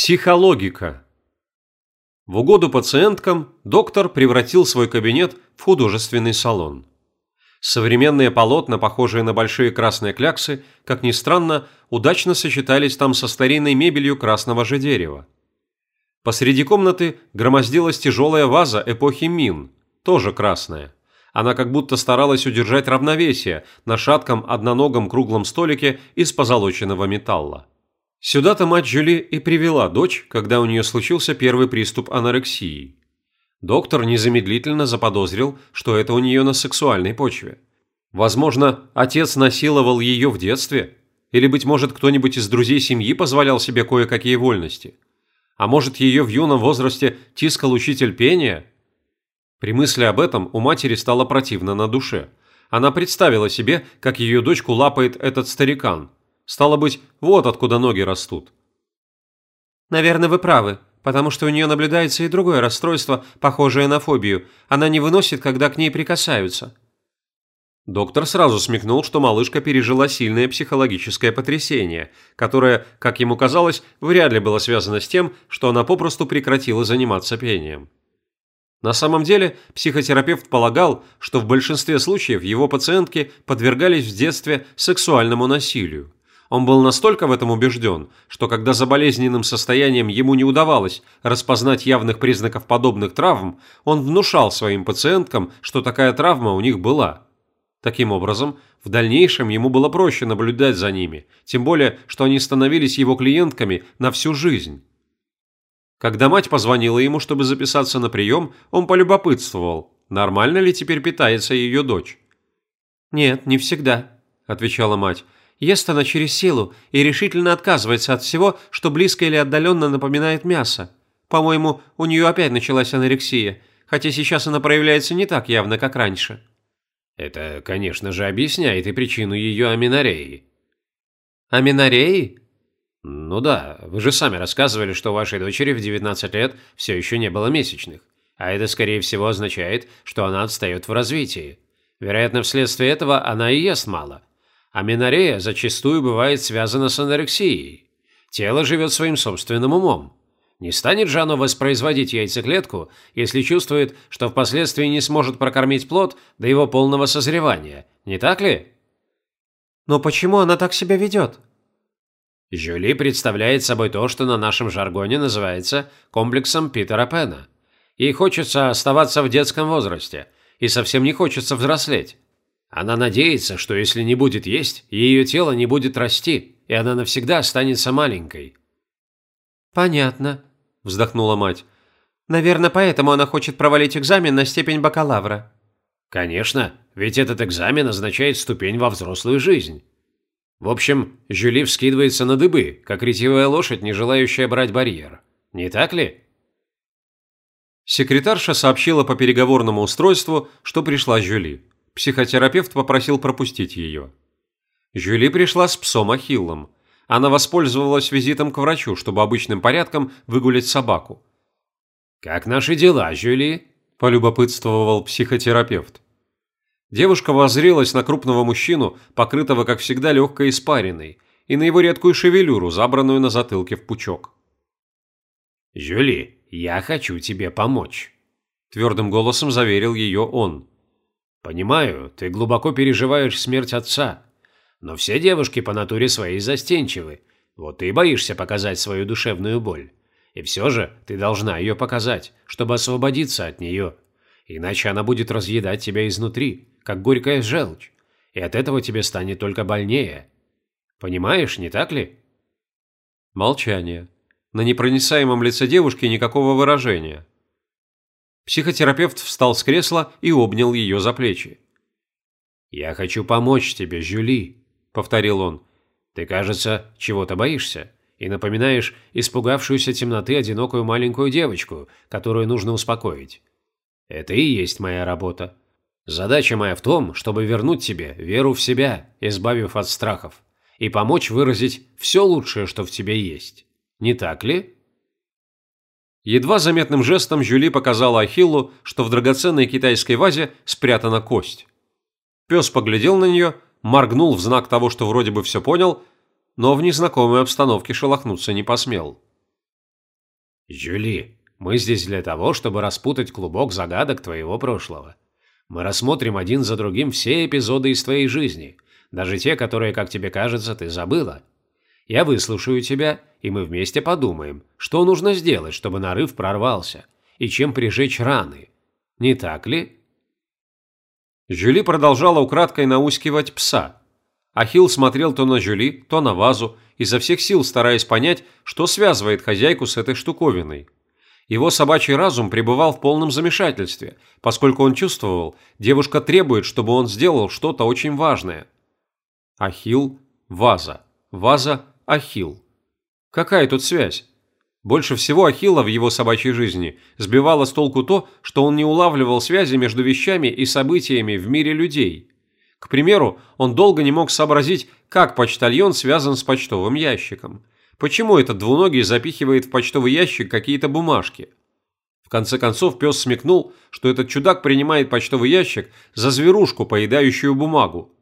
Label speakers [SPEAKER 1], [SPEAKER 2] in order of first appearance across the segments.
[SPEAKER 1] Психологика. В угоду пациенткам доктор превратил свой кабинет в художественный салон. Современные полотна, похожие на большие красные кляксы, как ни странно, удачно сочетались там со старинной мебелью красного же дерева. Посреди комнаты громоздилась тяжелая ваза эпохи Мин, тоже красная. Она как будто старалась удержать равновесие на шатком одноногом круглом столике из позолоченного металла. Сюда-то мать Жюли и привела дочь, когда у нее случился первый приступ анорексии. Доктор незамедлительно заподозрил, что это у нее на сексуальной почве. Возможно, отец насиловал ее в детстве, или, быть может, кто-нибудь из друзей семьи позволял себе кое-какие вольности. А может, ее в юном возрасте тискал учитель пения? При мысли об этом у матери стало противно на душе. Она представила себе, как ее дочку лапает этот старикан – Стало быть, вот откуда ноги растут.
[SPEAKER 2] Наверное, вы правы, потому что у нее наблюдается и другое расстройство, похожее на фобию. Она не выносит, когда к ней прикасаются.
[SPEAKER 1] Доктор сразу смекнул, что малышка пережила сильное психологическое потрясение, которое, как ему казалось, вряд ли было связано с тем, что она попросту прекратила заниматься пением. На самом деле, психотерапевт полагал, что в большинстве случаев его пациентки подвергались в детстве сексуальному насилию. Он был настолько в этом убежден, что когда за болезненным состоянием ему не удавалось распознать явных признаков подобных травм, он внушал своим пациенткам, что такая травма у них была. Таким образом, в дальнейшем ему было проще наблюдать за ними, тем более, что они становились его клиентками на всю жизнь. Когда мать позвонила ему, чтобы записаться на прием, он полюбопытствовал, нормально ли теперь питается ее дочь.
[SPEAKER 2] «Нет, не всегда», – отвечала мать. Ест она через силу и решительно отказывается от всего, что близко или отдаленно напоминает мясо. По-моему, у нее опять началась анорексия, хотя сейчас она проявляется не так явно, как раньше.
[SPEAKER 3] Это, конечно же, объясняет и причину ее аминореи.
[SPEAKER 2] Аминореи?
[SPEAKER 3] Ну да, вы же сами рассказывали, что вашей дочери в 19 лет все еще не было месячных. А это, скорее всего, означает, что она отстает в развитии. Вероятно, вследствие этого она и ест мало. Аминорея зачастую бывает связана с анорексией. Тело живет своим собственным умом. Не станет же оно воспроизводить яйцеклетку, если чувствует, что впоследствии не сможет прокормить плод до его полного созревания, не так ли?
[SPEAKER 2] Но почему она так себя ведет?
[SPEAKER 3] Жюли представляет собой то, что на нашем жаргоне называется комплексом Питера Пэна. Ей хочется оставаться в детском возрасте, и совсем не хочется взрослеть. Она надеется, что если не будет есть, ее тело не будет расти, и она навсегда останется маленькой.
[SPEAKER 2] «Понятно», – вздохнула мать. «Наверное, поэтому она хочет провалить экзамен на степень бакалавра».
[SPEAKER 3] «Конечно, ведь этот экзамен означает ступень во взрослую жизнь». В общем, Жюли вскидывается на дыбы, как ретивая лошадь, не желающая брать барьер. Не так ли?
[SPEAKER 1] Секретарша сообщила по переговорному устройству, что пришла Жюли. Психотерапевт попросил пропустить ее. Жюли пришла с псом Ахиллом. Она воспользовалась визитом к врачу, чтобы обычным порядком выгулять собаку.
[SPEAKER 3] «Как наши дела, Жюли?» – полюбопытствовал психотерапевт.
[SPEAKER 1] Девушка воззрелась на крупного мужчину, покрытого, как всегда, легкой испариной, и на его редкую шевелюру, забранную на затылке в пучок.
[SPEAKER 3] «Жюли, я хочу тебе помочь», – твердым голосом заверил ее он. Понимаю, ты глубоко переживаешь смерть отца. Но все девушки по натуре своей застенчивы. Вот ты и боишься показать свою душевную боль. И все же ты должна ее показать, чтобы освободиться от нее. Иначе она будет разъедать тебя изнутри, как горькая желчь. И от этого тебе станет только больнее. Понимаешь, не так ли?
[SPEAKER 1] Молчание. На непроницаемом лице девушки никакого выражения. Психотерапевт встал с кресла и обнял ее за плечи.
[SPEAKER 3] «Я хочу помочь тебе, Жюли», — повторил он. «Ты, кажется, чего-то боишься и напоминаешь испугавшуюся темноты одинокую маленькую девочку, которую нужно успокоить. Это и есть моя работа. Задача моя в том, чтобы вернуть тебе веру в себя, избавив от страхов, и помочь выразить все лучшее, что в тебе есть. Не так ли?»
[SPEAKER 1] Едва заметным жестом Жюли показала Ахиллу, что в драгоценной китайской вазе спрятана кость. Пес поглядел на нее, моргнул в знак того, что вроде бы все понял, но в незнакомой обстановке шелохнуться не посмел.
[SPEAKER 3] «Жюли, мы здесь для того, чтобы распутать клубок загадок твоего прошлого. Мы рассмотрим один за другим все эпизоды из твоей жизни, даже те, которые, как тебе кажется, ты забыла. Я выслушаю тебя, и мы вместе подумаем, что нужно сделать, чтобы нарыв прорвался, и чем прижечь раны. Не так ли?»
[SPEAKER 1] Жюли продолжала украдкой наускивать пса. Ахилл смотрел то на Жюли, то на вазу, изо всех сил стараясь понять, что связывает хозяйку с этой штуковиной. Его собачий разум пребывал в полном замешательстве, поскольку он чувствовал, девушка требует, чтобы он сделал что-то очень важное. Ахилл, ваза, ваза, Ахилл. Какая тут связь? Больше всего Ахилла в его собачьей жизни сбивало с толку то, что он не улавливал связи между вещами и событиями в мире людей. К примеру, он долго не мог сообразить, как почтальон связан с почтовым ящиком. Почему этот двуногий запихивает в почтовый ящик какие-то бумажки? В конце концов, пес смекнул, что этот чудак принимает почтовый ящик за зверушку, поедающую бумагу.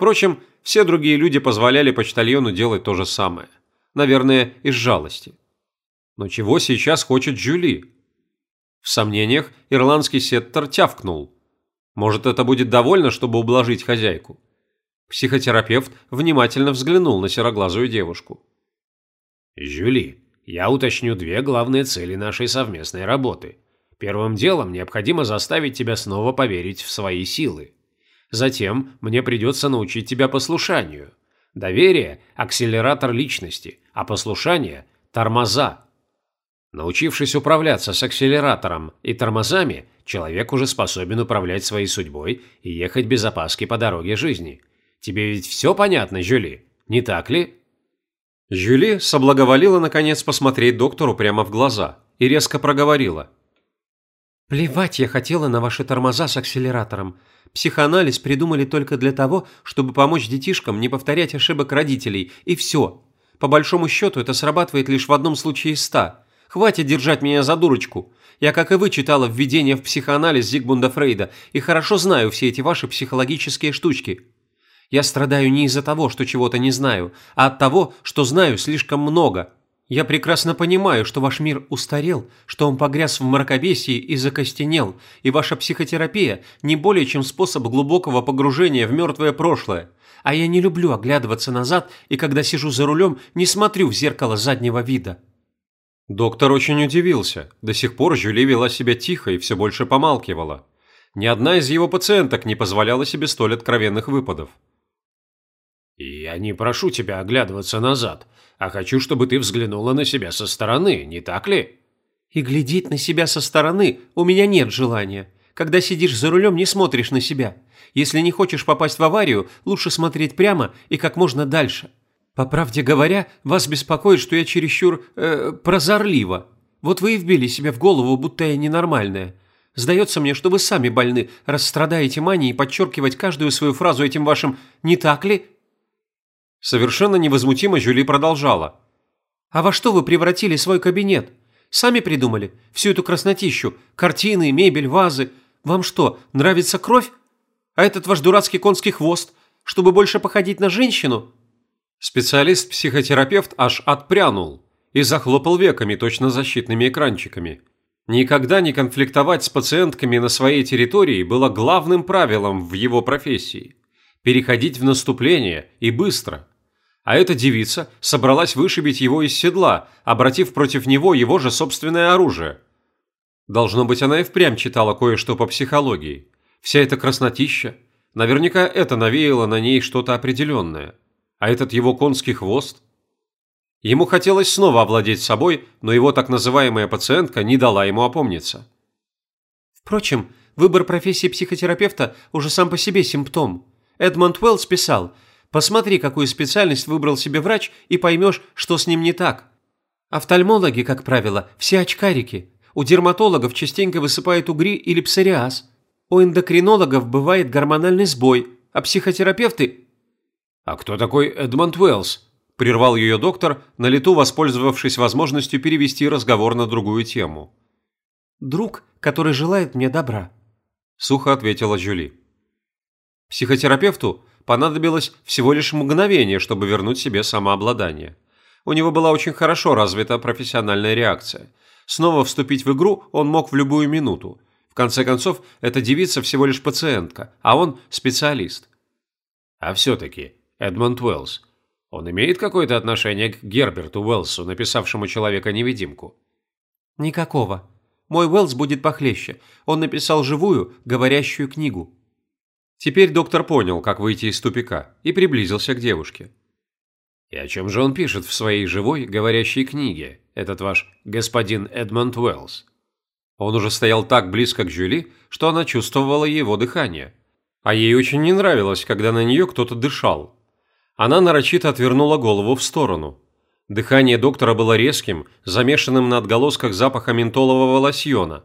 [SPEAKER 1] Впрочем, все другие люди позволяли почтальону делать то же самое. Наверное, из жалости. Но чего сейчас хочет Джули? В сомнениях ирландский сеттер тявкнул. Может, это будет довольно, чтобы ублажить хозяйку? Психотерапевт внимательно взглянул на сероглазую девушку.
[SPEAKER 3] «Жюли, я уточню две главные цели нашей совместной работы. Первым делом необходимо заставить тебя снова поверить в свои силы. Затем мне придется научить тебя послушанию. Доверие – акселератор личности, а послушание – тормоза. Научившись управляться с акселератором и тормозами, человек уже способен управлять своей судьбой и ехать без опаски по дороге жизни. Тебе ведь все понятно, Жюли, не так ли?
[SPEAKER 1] Жюли соблаговолила наконец посмотреть доктору прямо в глаза и резко проговорила.
[SPEAKER 2] «Плевать я хотела на ваши тормоза с акселератором. Психоанализ придумали только для того, чтобы помочь детишкам не повторять ошибок родителей, и все. По большому счету это срабатывает лишь в одном случае из ста – Хватит держать меня за дурочку. Я, как и вы, читала введение в психоанализ Зигмунда Фрейда и хорошо знаю все эти ваши психологические штучки. Я страдаю не из-за того, что чего-то не знаю, а от того, что знаю слишком много. Я прекрасно понимаю, что ваш мир устарел, что он погряз в мракобесии и закостенел, и ваша психотерапия не более чем способ глубокого погружения в мертвое прошлое. А я не люблю оглядываться назад, и когда сижу за рулем, не смотрю в зеркало заднего вида.
[SPEAKER 1] Доктор очень удивился. До сих пор Жюли вела себя тихо и все больше помалкивала. Ни одна из его пациенток не позволяла себе столь откровенных выпадов.
[SPEAKER 3] «Я не прошу тебя оглядываться назад, а хочу, чтобы ты взглянула на себя со стороны, не так ли?»
[SPEAKER 2] «И глядеть на себя со стороны у меня нет желания. Когда сидишь за рулем, не смотришь на себя. Если не хочешь попасть в аварию, лучше смотреть прямо и как можно дальше. По правде говоря, вас беспокоит, что я чересчур э, прозорлива. Вот вы и вбили себе в голову, будто я ненормальная. Сдается мне, что вы сами больны, раз страдаете манией подчеркивать каждую свою фразу этим вашим «не так ли?»
[SPEAKER 1] Совершенно невозмутимо Жюли продолжала.
[SPEAKER 2] «А во что вы превратили свой кабинет? Сами придумали? Всю эту краснотищу? Картины, мебель, вазы? Вам что, нравится кровь? А этот ваш дурацкий конский хвост? Чтобы больше походить на женщину?»
[SPEAKER 1] Специалист-психотерапевт аж отпрянул и захлопал веками точно защитными экранчиками. Никогда не конфликтовать с пациентками на своей территории было главным правилом в его профессии. Переходить в наступление и быстро. А эта девица собралась вышибить его из седла, обратив против него его же собственное оружие. Должно быть, она и впрямь читала кое-что по психологии. Вся эта краснотища. Наверняка это навеяло на ней что-то определенное. А этот его конский хвост? Ему хотелось снова овладеть собой, но его так называемая пациентка не дала ему опомниться.
[SPEAKER 2] Впрочем, выбор профессии психотерапевта уже сам по себе симптом. Эдмонд Уэллс писал «Посмотри, какую специальность выбрал себе врач, и поймешь, что с ним не так». Офтальмологи, как правило, все очкарики. У дерматологов частенько высыпают угри или псориаз. У эндокринологов бывает гормональный сбой, а психотерапевты
[SPEAKER 3] «А кто такой Эдмонд Уэллс?»
[SPEAKER 1] – прервал ее доктор, на лету воспользовавшись возможностью перевести разговор на другую тему.
[SPEAKER 2] «Друг, который желает мне добра», –
[SPEAKER 1] сухо ответила Жюли. Психотерапевту понадобилось всего лишь мгновение, чтобы вернуть себе самообладание. У него была очень хорошо развита профессиональная реакция. Снова вступить в игру он мог в любую минуту. В конце концов, эта девица всего лишь пациентка, а он специалист.
[SPEAKER 3] А все-таки, Эдмонд Уэллс, он имеет какое-то отношение к Герберту Уэллсу, написавшему «Человека-невидимку»?
[SPEAKER 2] Никакого. Мой Уэллс будет похлеще. Он написал живую, говорящую книгу.
[SPEAKER 1] Теперь доктор понял, как выйти из тупика, и приблизился к девушке.
[SPEAKER 3] И о чем же он пишет в своей живой, говорящей книге, этот ваш господин Эдмонд Уэллс?
[SPEAKER 1] Он уже стоял так близко к Жюли, что она чувствовала его дыхание. А ей очень не нравилось, когда на нее кто-то дышал. Она нарочито отвернула голову в сторону. Дыхание доктора было резким, замешанным на отголосках запаха ментолового лосьона.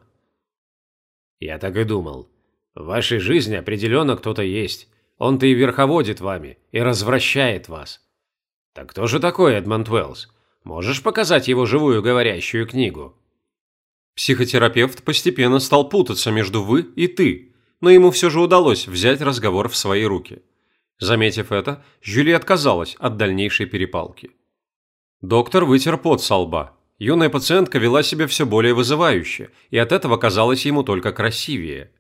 [SPEAKER 3] «Я так и думал. В вашей жизни определенно кто-то есть. Он-то и верховодит вами, и развращает вас. Так кто же такой Эдмонд Уэллс? Можешь показать его живую говорящую книгу?»
[SPEAKER 1] Психотерапевт постепенно стал путаться между «вы» и «ты», но ему все же удалось взять разговор в свои руки. Заметив это, Жюли отказалась от дальнейшей перепалки. Доктор вытер пот со лба. Юная пациентка вела себя все более вызывающе, и от этого казалось ему только красивее.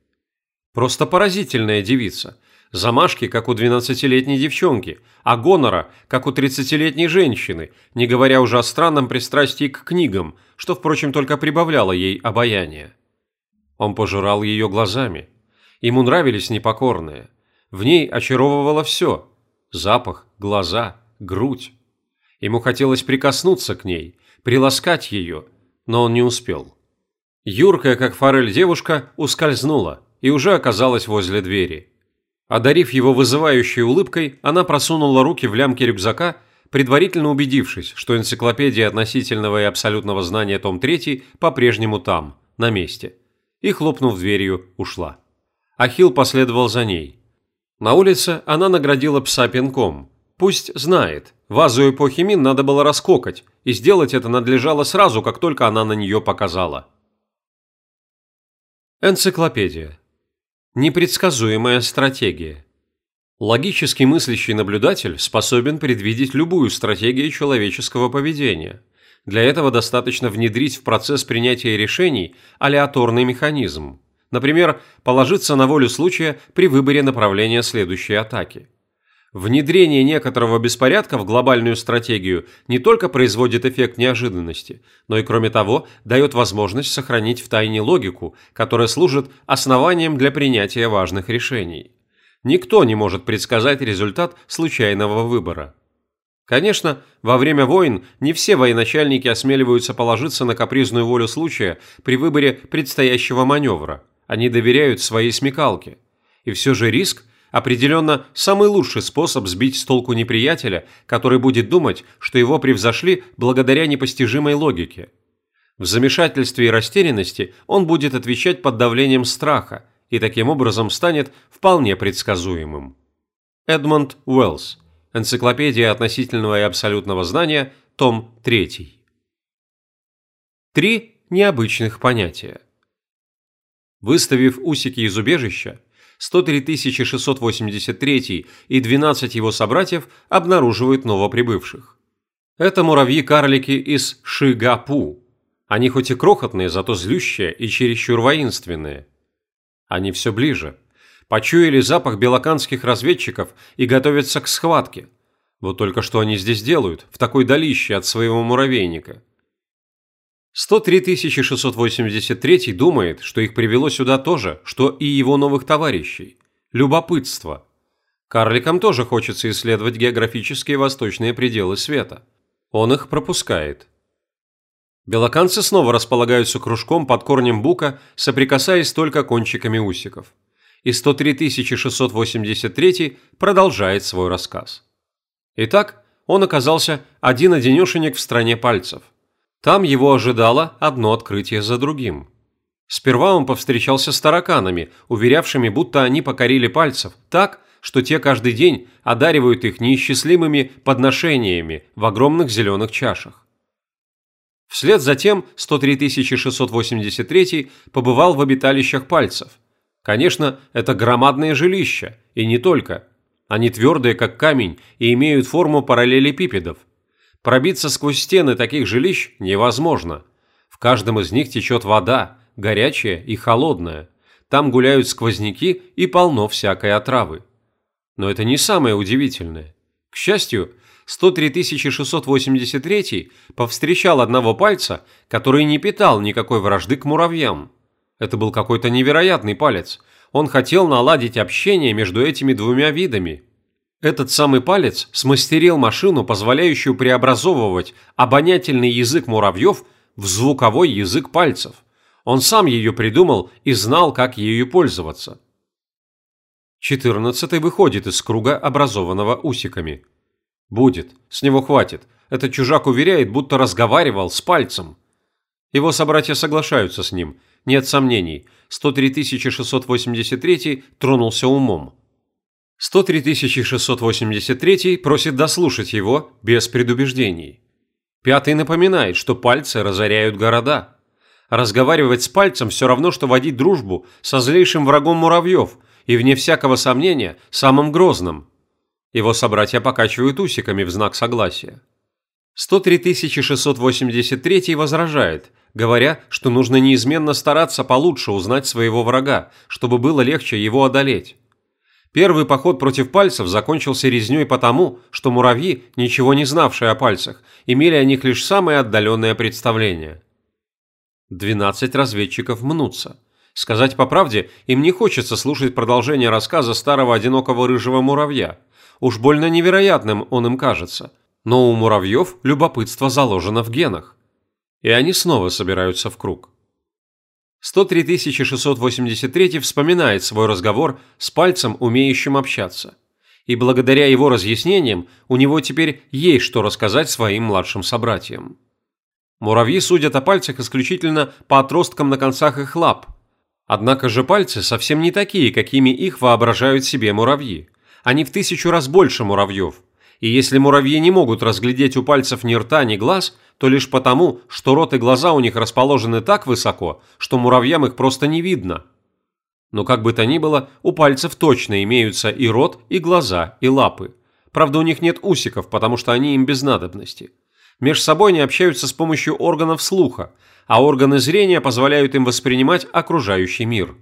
[SPEAKER 1] Просто поразительная девица. Замашки, как у 12-летней девчонки, а гонора, как у 30-летней женщины, не говоря уже о странном пристрастии к книгам, что, впрочем, только прибавляло ей обаяние. Он пожирал ее глазами. Ему нравились непокорные. В ней очаровывало все – запах, глаза, грудь. Ему хотелось прикоснуться к ней, приласкать ее, но он не успел. Юркая, как форель девушка, ускользнула и уже оказалась возле двери. Одарив его вызывающей улыбкой, она просунула руки в лямки рюкзака, предварительно убедившись, что энциклопедия относительного и абсолютного знания том 3 по-прежнему там, на месте, и, хлопнув дверью, ушла. Ахилл последовал за ней. На улице она наградила пса пинком. Пусть знает, вазу эпохи Мин надо было раскокать, и сделать это надлежало сразу, как только она на нее показала. Энциклопедия. Непредсказуемая стратегия. Логически мыслящий наблюдатель способен предвидеть любую стратегию человеческого поведения. Для этого достаточно внедрить в процесс принятия решений алиаторный механизм. Например, положиться на волю случая при выборе направления следующей атаки. Внедрение некоторого беспорядка в глобальную стратегию не только производит эффект неожиданности, но и, кроме того, дает возможность сохранить в тайне логику, которая служит основанием для принятия важных решений. Никто не может предсказать результат случайного выбора. Конечно, во время войн не все военачальники осмеливаются положиться на капризную волю случая при выборе предстоящего маневра. Они доверяют своей смекалке. И все же риск – определенно самый лучший способ сбить с толку неприятеля, который будет думать, что его превзошли благодаря непостижимой логике. В замешательстве и растерянности он будет отвечать под давлением страха и таким образом станет вполне предсказуемым. Эдмонд Уэллс. Энциклопедия относительного и абсолютного знания, том 3. Три необычных понятия. Выставив усики из убежища, 103 683 и 12 его собратьев обнаруживают новоприбывших. Это муравьи-карлики из Шигапу. Они хоть и крохотные, зато злющие и чересчур воинственные. Они все ближе. Почуяли запах белоканских разведчиков и готовятся к схватке. Вот только что они здесь делают, в такой далище от своего муравейника. 103 683 думает, что их привело сюда то же, что и его новых товарищей – любопытство. Карликам тоже хочется исследовать географические восточные пределы света. Он их пропускает. Белоканцы снова располагаются кружком под корнем бука, соприкасаясь только кончиками усиков. И 103 683 продолжает свой рассказ. Итак, он оказался один-одинешенек в стране пальцев – там его ожидало одно открытие за другим. Сперва он повстречался с тараканами, уверявшими, будто они покорили пальцев, так, что те каждый день одаривают их неисчислимыми подношениями в огромных зеленых чашах. Вслед за тем 103 683 побывал в обиталищах пальцев. Конечно, это громадные жилища, и не только. Они твердые, как камень, и имеют форму параллелепипедов – Пробиться сквозь стены таких жилищ невозможно. В каждом из них течет вода, горячая и холодная. Там гуляют сквозняки и полно всякой отравы. Но это не самое удивительное. К счастью, 103 683 повстречал одного пальца, который не питал никакой вражды к муравьям. Это был какой-то невероятный палец. Он хотел наладить общение между этими двумя видами – этот самый палец смастерил машину, позволяющую преобразовывать обонятельный язык муравьев в звуковой язык пальцев. Он сам ее придумал и знал, как ею пользоваться. Четырнадцатый выходит из круга, образованного усиками. Будет, с него хватит. Этот чужак уверяет, будто разговаривал с пальцем. Его собратья соглашаются с ним. Нет сомнений, 103 683 тронулся умом. 103 683 просит дослушать его без предубеждений. Пятый напоминает, что пальцы разоряют города. Разговаривать с пальцем все равно, что водить дружбу со злейшим врагом муравьев и, вне всякого сомнения, самым грозным. Его собратья покачивают усиками в знак согласия. 103 683 возражает, говоря, что нужно неизменно стараться получше узнать своего врага, чтобы было легче его одолеть. Первый поход против пальцев закончился резней потому, что муравьи, ничего не знавшие о пальцах, имели о них лишь самое отдаленное представление. 12 разведчиков мнутся. Сказать по правде, им не хочется слушать продолжение рассказа старого одинокого рыжего муравья. Уж больно невероятным он им кажется. Но у муравьев любопытство заложено в генах. И они снова собираются в круг. 103 683 вспоминает свой разговор с пальцем, умеющим общаться. И благодаря его разъяснениям у него теперь есть что рассказать своим младшим собратьям. Муравьи судят о пальцах исключительно по отросткам на концах их лап. Однако же пальцы совсем не такие, какими их воображают себе муравьи. Они в тысячу раз больше муравьев. И если муравьи не могут разглядеть у пальцев ни рта, ни глаз – то лишь потому, что рот и глаза у них расположены так высоко, что муравьям их просто не видно. Но как бы то ни было, у пальцев точно имеются и рот, и глаза, и лапы. Правда, у них нет усиков, потому что они им без надобности. Меж собой они общаются с помощью органов слуха, а органы зрения позволяют им воспринимать окружающий мир.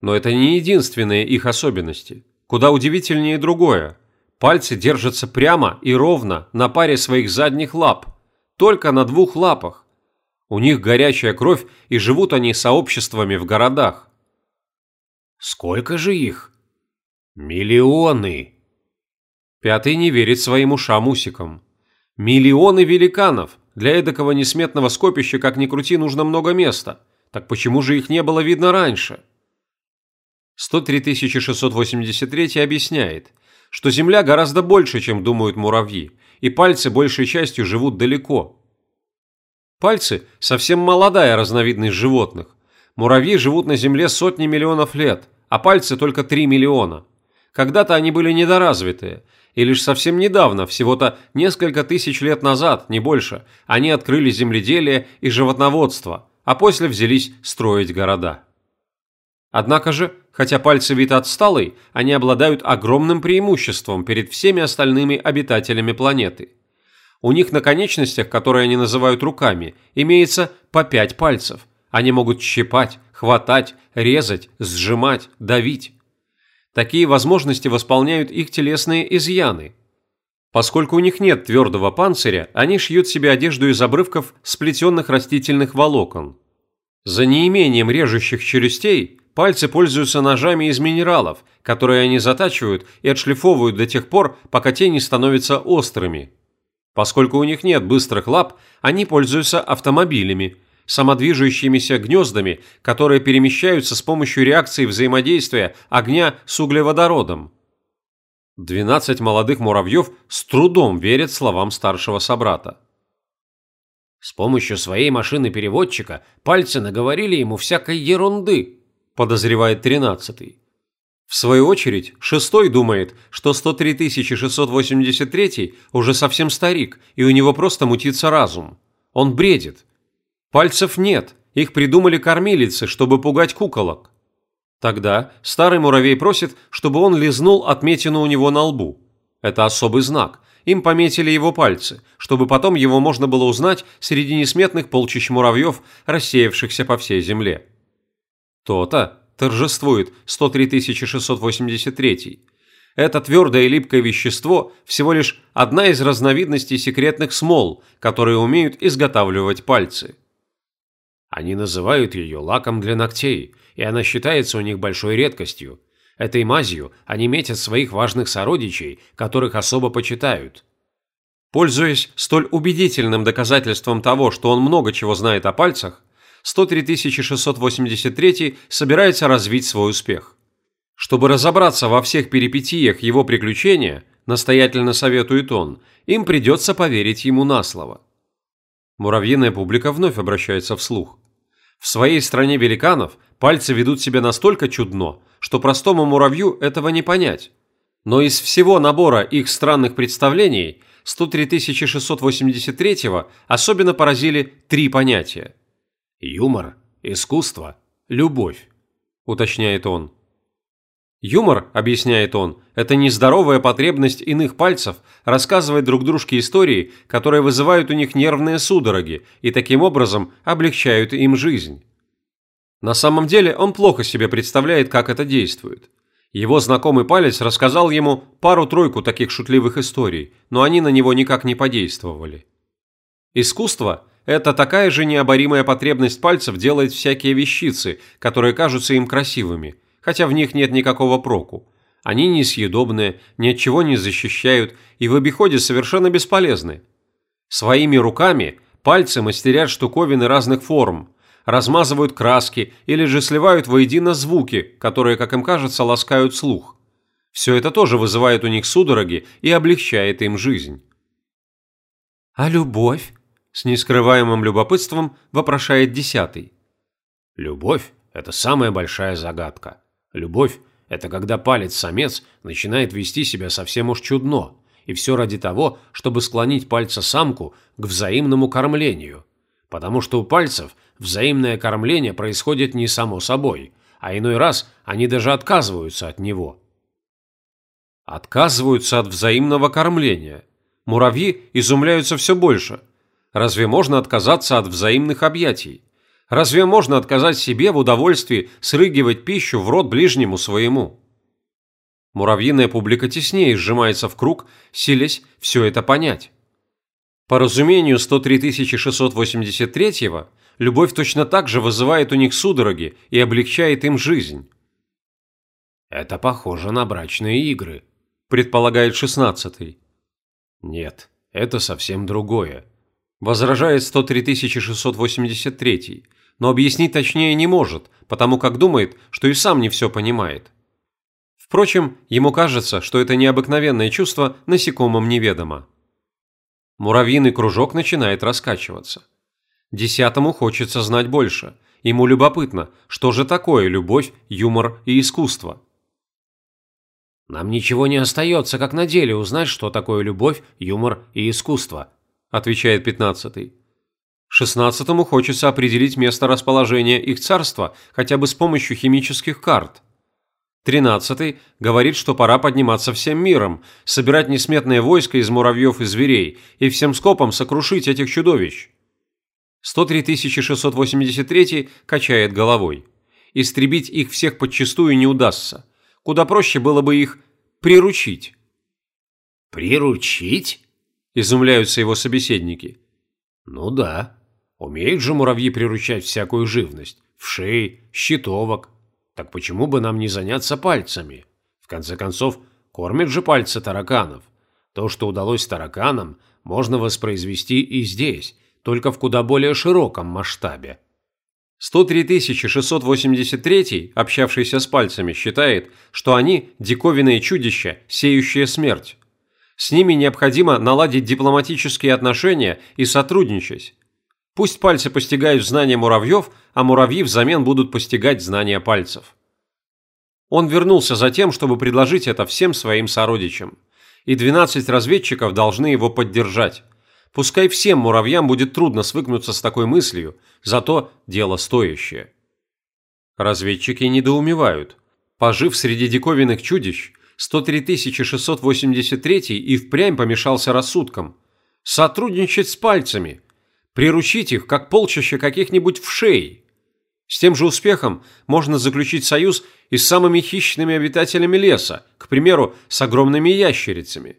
[SPEAKER 1] Но это не единственные их особенности. Куда удивительнее другое. Пальцы держатся прямо и ровно на паре своих задних лап, только на двух лапах. У них горячая кровь, и живут они сообществами в городах.
[SPEAKER 3] Сколько же их? Миллионы.
[SPEAKER 1] Пятый не верит своим ушам-усикам. Миллионы великанов. Для эдакого несметного скопища, как ни крути, нужно много места. Так почему же их не было видно раньше? 103 683 объясняет, что Земля гораздо больше, чем думают муравьи, и пальцы большей частью живут далеко. Пальцы – совсем молодая разновидность животных. Муравьи живут на Земле сотни миллионов лет, а пальцы только 3 миллиона. Когда-то они были недоразвитые, и лишь совсем недавно, всего-то несколько тысяч лет назад, не больше, они открыли земледелие и животноводство, а после взялись строить города. Однако же, хотя пальцы вид отсталый, они обладают огромным преимуществом перед всеми остальными обитателями планеты. У них на конечностях, которые они называют руками, имеется по пять пальцев. Они могут щипать, хватать, резать, сжимать, давить. Такие возможности восполняют их телесные изъяны. Поскольку у них нет твердого панциря, они шьют себе одежду из обрывков сплетенных растительных волокон. За неимением режущих челюстей Пальцы пользуются ножами из минералов, которые они затачивают и отшлифовывают до тех пор, пока те не становятся острыми. Поскольку у них нет быстрых лап, они пользуются автомобилями, самодвижущимися гнездами, которые перемещаются с помощью реакции взаимодействия огня с углеводородом. 12 молодых муравьев с трудом верят словам старшего собрата.
[SPEAKER 3] С помощью своей машины-переводчика пальцы наговорили ему всякой ерунды,
[SPEAKER 1] подозревает тринадцатый. В свою очередь, шестой думает, что 103 683 уже совсем старик, и у него просто мутится разум. Он бредит. Пальцев нет, их придумали кормилицы, чтобы пугать куколок. Тогда старый муравей просит, чтобы он лизнул отметину у него на лбу. Это особый знак, им пометили его пальцы, чтобы потом его можно было узнать среди несметных полчищ муравьев, рассеявшихся по всей земле. То-то торжествует 103 683. Это твердое и липкое вещество всего лишь одна из разновидностей секретных смол, которые умеют изготавливать пальцы.
[SPEAKER 3] Они называют ее лаком для ногтей, и она считается у них большой редкостью. Этой мазью они метят своих важных сородичей, которых особо почитают.
[SPEAKER 1] Пользуясь столь убедительным доказательством того, что он много чего знает о пальцах, 103 683 собирается развить свой успех. Чтобы разобраться во всех перипетиях его приключения, настоятельно советует он, им придется поверить ему на слово. Муравьиная публика вновь обращается вслух. В своей стране великанов пальцы ведут себя настолько чудно, что простому муравью этого не понять. Но из всего набора их странных представлений 103 683 особенно поразили три понятия.
[SPEAKER 3] «Юмор, искусство, любовь», – уточняет он.
[SPEAKER 1] Юмор, объясняет он, это нездоровая потребность иных пальцев рассказывать друг дружке истории, которые вызывают у них нервные судороги и таким образом облегчают им жизнь. На самом деле он плохо себе представляет, как это действует. Его знакомый палец рассказал ему пару-тройку таких шутливых историй, но они на него никак не подействовали. Искусство – это такая же необоримая потребность пальцев делать всякие вещицы, которые кажутся им красивыми – хотя в них нет никакого проку. Они несъедобные, ни от чего не защищают и в обиходе совершенно бесполезны. Своими руками пальцы мастерят штуковины разных форм, размазывают краски или же сливают воедино звуки, которые, как им кажется, ласкают слух. Все это тоже вызывает у них судороги и облегчает им жизнь.
[SPEAKER 2] «А любовь?» – с нескрываемым любопытством вопрошает десятый.
[SPEAKER 3] «Любовь – это самая большая загадка. Любовь – это когда палец-самец начинает вести себя совсем уж чудно, и все ради того, чтобы склонить пальца-самку к взаимному кормлению. Потому что у пальцев взаимное кормление происходит не само собой, а иной раз они даже отказываются от него.
[SPEAKER 1] Отказываются от взаимного кормления. Муравьи изумляются все больше. Разве можно отказаться от взаимных объятий? Разве можно отказать себе в удовольствии срыгивать пищу в рот ближнему своему? Муравьиная публика теснее сжимается в круг, силясь все это понять. По разумению 103 683 любовь точно так же вызывает у них судороги и облегчает им жизнь.
[SPEAKER 3] «Это похоже на брачные игры», –
[SPEAKER 1] предполагает шестнадцатый.
[SPEAKER 3] «Нет, это совсем другое», –
[SPEAKER 1] возражает 103 683 но объяснить точнее не может, потому как думает, что и сам не все понимает. Впрочем, ему кажется, что это необыкновенное чувство насекомым неведомо. Муравьиный кружок начинает раскачиваться. Десятому хочется знать больше. Ему любопытно, что же такое любовь, юмор и искусство.
[SPEAKER 3] «Нам ничего не остается, как на деле узнать, что такое любовь, юмор и искусство»,
[SPEAKER 1] отвечает пятнадцатый. Шестнадцатому хочется определить место расположения их царства хотя бы с помощью химических карт. Тринадцатый говорит, что пора подниматься всем миром, собирать несметное войско из муравьев и зверей и всем скопом сокрушить этих чудовищ. 103 683 качает головой. Истребить их всех подчистую не удастся. Куда проще было бы их приручить.
[SPEAKER 3] «Приручить?»
[SPEAKER 1] – изумляются его собеседники.
[SPEAKER 3] «Ну да. Умеют же муравьи приручать всякую живность, вшей, щитовок. Так почему бы нам не заняться пальцами? В конце концов, кормят же пальцы тараканов. То, что удалось тараканам, можно воспроизвести и здесь, только в куда более широком масштабе.
[SPEAKER 1] 103 683, общавшийся с пальцами, считает, что они – диковинные чудища, сеющие смерть. С ними необходимо наладить дипломатические отношения и сотрудничать. Пусть пальцы постигают знания муравьев, а муравьи взамен будут постигать знания пальцев. Он вернулся за тем, чтобы предложить это всем своим сородичам. И 12 разведчиков должны его поддержать. Пускай всем муравьям будет трудно свыкнуться с такой мыслью, зато дело стоящее. Разведчики недоумевают. Пожив среди диковинных чудищ, 103 683 и впрямь помешался рассудком. Сотрудничать с пальцами. Приручить их, как полчища каких-нибудь вшей. С тем же успехом можно заключить союз и с самыми хищными обитателями леса, к примеру, с огромными ящерицами.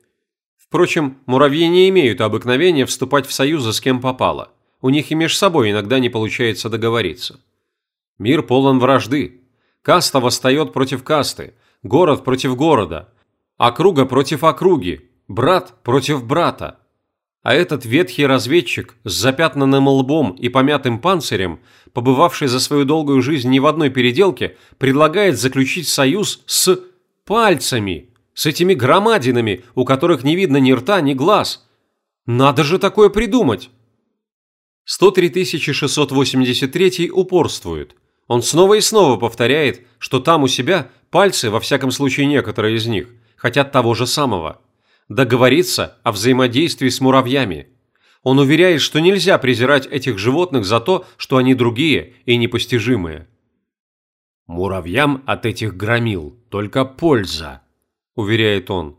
[SPEAKER 1] Впрочем, муравьи не имеют обыкновения вступать в союзы с кем попало. У них и между собой иногда не получается договориться. Мир полон вражды. Каста восстает против касты, город против города, округа против округи, брат против брата. А этот ветхий разведчик с запятнанным лбом и помятым панцирем, побывавший за свою долгую жизнь не в одной переделке, предлагает заключить союз с пальцами, с этими громадинами, у которых не видно ни рта, ни глаз. Надо же такое придумать! 103 683 упорствует. Он снова и снова повторяет, что там у себя пальцы, во всяком случае некоторые из них, хотят того же самого. Договориться о взаимодействии с муравьями. Он уверяет, что нельзя презирать этих животных за то, что они другие и непостижимые.
[SPEAKER 3] «Муравьям от этих громил только польза», – уверяет он.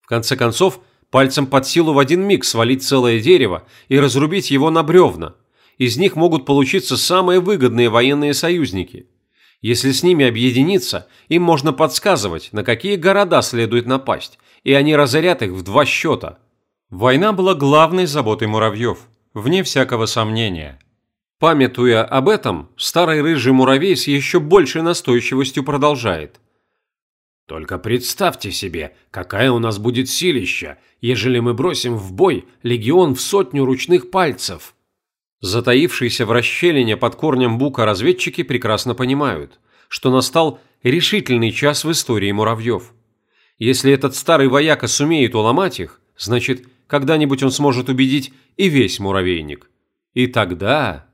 [SPEAKER 1] В конце концов, пальцем под силу в один миг свалить целое дерево и разрубить его на бревна. Из них могут получиться самые выгодные военные союзники. Если с ними объединиться, им можно подсказывать, на какие города следует напасть, и они разорят их в два счета. Война была главной заботой муравьев, вне всякого сомнения. Памятуя об этом, старый рыжий муравей с еще большей настойчивостью продолжает.
[SPEAKER 3] «Только представьте себе, какая у нас будет силища, ежели мы бросим в бой легион в сотню ручных пальцев».
[SPEAKER 1] Затаившиеся в расщелине под корнем бука разведчики прекрасно понимают, что настал решительный час в истории муравьев. Если этот старый вояка сумеет уломать их, значит, когда-нибудь он сможет убедить и весь муравейник. И тогда...